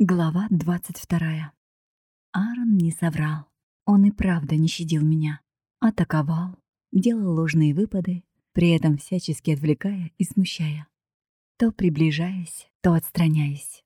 Глава 22. Аарон не соврал. Он и правда не щадил меня. Атаковал, делал ложные выпады, при этом всячески отвлекая и смущая. То приближаясь, то отстраняясь.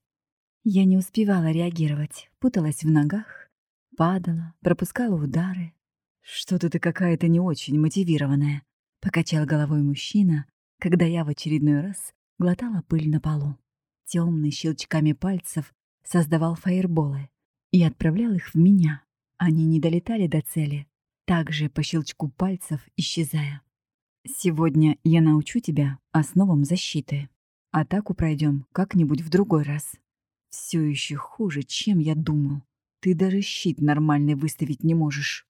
Я не успевала реагировать, путалась в ногах, падала, пропускала удары. «Что-то ты какая-то не очень мотивированная», — покачал головой мужчина, когда я в очередной раз глотала пыль на полу. Темный щелчками пальцев создавал фаерболы и отправлял их в меня. Они не долетали до цели, также по щелчку пальцев исчезая. Сегодня я научу тебя основам защиты. Атаку пройдем как-нибудь в другой раз. Все еще хуже, чем я думал. Ты даже щит нормальный выставить не можешь.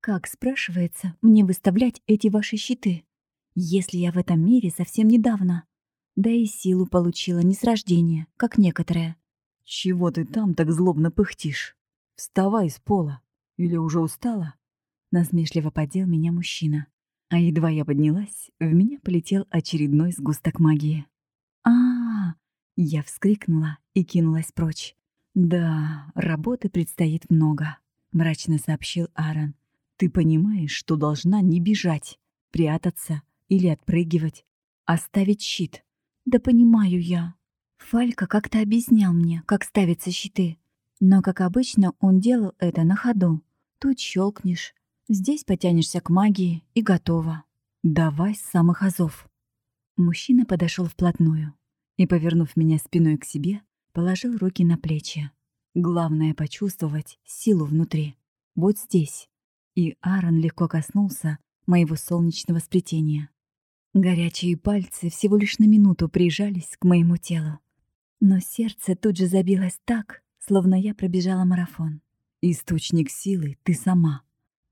Как, спрашивается, мне выставлять эти ваши щиты? Если я в этом мире совсем недавно. Да и силу получила не с рождения, как некоторые. «Чего ты там так злобно пыхтишь? Вставай с пола. Или уже устала?» Насмешливо подел меня мужчина. А едва я поднялась, в меня полетел очередной сгусток магии. а, -а, -а Я вскрикнула и кинулась прочь. «Да, работы предстоит много», — мрачно сообщил Аарон. «Ты понимаешь, что должна не бежать, прятаться или отпрыгивать, оставить щит?» «Да понимаю я», Фалька как-то объяснял мне, как ставятся щиты. Но, как обычно, он делал это на ходу. Тут щелкнешь, здесь потянешься к магии и готово. Давай с самых азов. Мужчина подошел вплотную и, повернув меня спиной к себе, положил руки на плечи. Главное — почувствовать силу внутри. Вот здесь. И Аарон легко коснулся моего солнечного сплетения. Горячие пальцы всего лишь на минуту прижались к моему телу. Но сердце тут же забилось так, словно я пробежала марафон. Источник силы ты сама.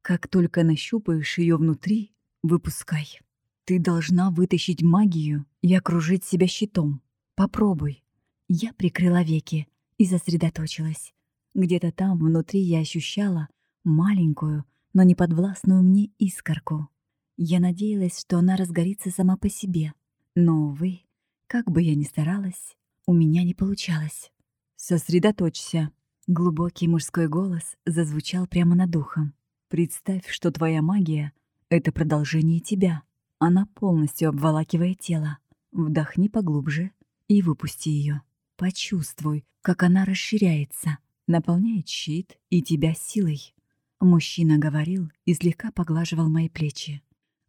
Как только нащупаешь ее внутри, выпускай. Ты должна вытащить магию и окружить себя щитом. Попробуй. Я прикрыла веки и сосредоточилась. Где-то там внутри я ощущала маленькую, но не подвластную мне искорку. Я надеялась, что она разгорится сама по себе. Но, увы, как бы я ни старалась, у меня не получалось. «Сосредоточься». Глубокий мужской голос зазвучал прямо над ухом. «Представь, что твоя магия — это продолжение тебя. Она полностью обволакивает тело. Вдохни поглубже и выпусти ее. Почувствуй, как она расширяется, наполняет щит и тебя силой». Мужчина говорил и слегка поглаживал мои плечи.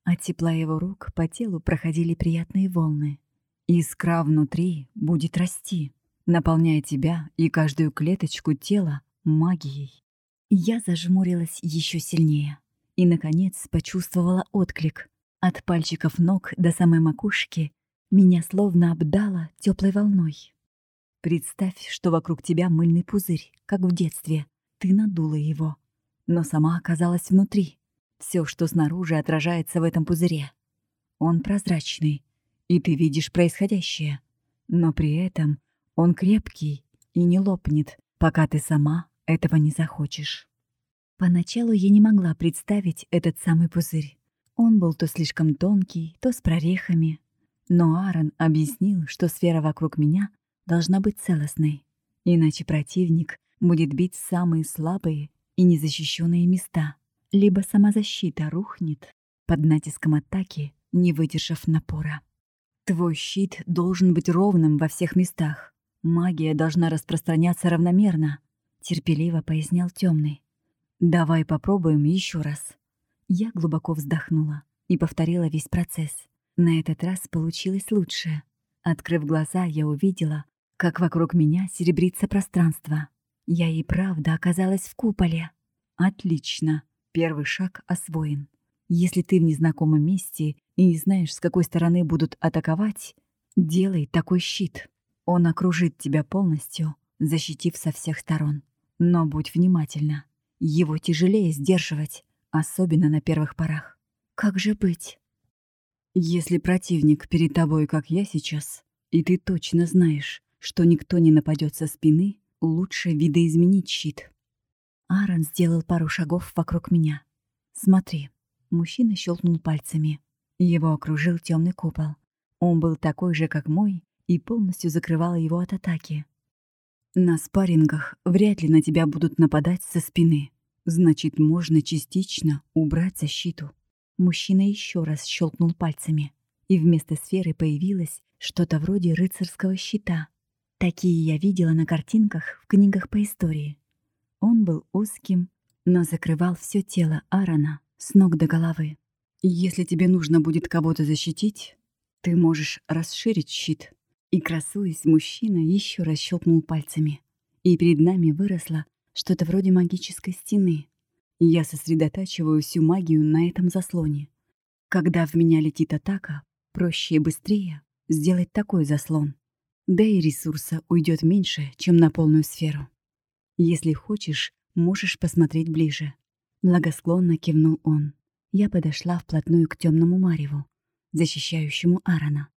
От тепла его рук по телу проходили приятные волны. Искра внутри будет расти, наполняя тебя и каждую клеточку тела магией. Я зажмурилась еще сильнее и, наконец, почувствовала отклик. От пальчиков ног до самой макушки меня словно обдало теплой волной. Представь, что вокруг тебя мыльный пузырь, как в детстве. Ты надула его, но сама оказалась внутри. Все, что снаружи, отражается в этом пузыре. Он прозрачный, и ты видишь происходящее. Но при этом он крепкий и не лопнет, пока ты сама этого не захочешь. Поначалу я не могла представить этот самый пузырь. Он был то слишком тонкий, то с прорехами. Но Аарон объяснил, что сфера вокруг меня должна быть целостной, иначе противник будет бить самые слабые и незащищенные места, либо сама защита рухнет под натиском атаки, не выдержав напора. Твой щит должен быть ровным во всех местах. Магия должна распространяться равномерно, терпеливо пояснял темный. Давай попробуем еще раз. Я глубоко вздохнула и повторила весь процесс. На этот раз получилось лучше. Открыв глаза, я увидела, как вокруг меня серебрится пространство. Я и правда оказалась в куполе. Отлично. Первый шаг освоен. Если ты в незнакомом месте и не знаешь, с какой стороны будут атаковать, делай такой щит. Он окружит тебя полностью, защитив со всех сторон. Но будь внимательна. Его тяжелее сдерживать, особенно на первых порах. Как же быть? Если противник перед тобой, как я сейчас, и ты точно знаешь, что никто не нападет со спины, лучше видоизменить щит. Аарон сделал пару шагов вокруг меня. Смотри. Мужчина щелкнул пальцами. Его окружил темный купол. Он был такой же, как мой, и полностью закрывал его от атаки. На спаррингах вряд ли на тебя будут нападать со спины. Значит, можно частично убрать защиту. Мужчина еще раз щелкнул пальцами, и вместо сферы появилось что-то вроде рыцарского щита. Такие я видела на картинках в книгах по истории. Он был узким, но закрывал все тело Аарона с ног до головы. Если тебе нужно будет кого-то защитить, ты можешь расширить щит. И, красуясь, мужчина еще раз щелкнул пальцами. И перед нами выросло что-то вроде магической стены. Я сосредотачиваю всю магию на этом заслоне. Когда в меня летит атака, проще и быстрее сделать такой заслон. Да и ресурса уйдет меньше, чем на полную сферу. Если хочешь, можешь посмотреть ближе. Благосклонно кивнул он. Я подошла вплотную к темному мареву, защищающему Аарона.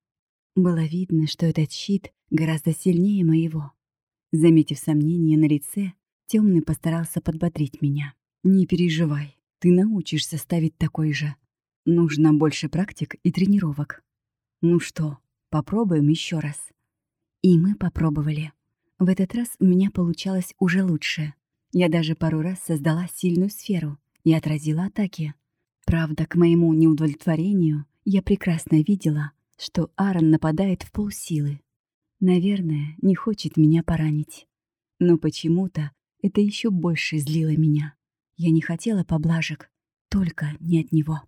Было видно, что этот щит гораздо сильнее моего. Заметив сомнение на лице, темный постарался подбодрить меня. «Не переживай, ты научишься ставить такой же. Нужно больше практик и тренировок. Ну что, попробуем еще раз?» И мы попробовали. В этот раз у меня получалось уже лучше. Я даже пару раз создала сильную сферу и отразила атаки. Правда, к моему неудовлетворению я прекрасно видела, что Аарон нападает в полсилы. Наверное, не хочет меня поранить. Но почему-то это еще больше злило меня. Я не хотела поблажек, только не от него.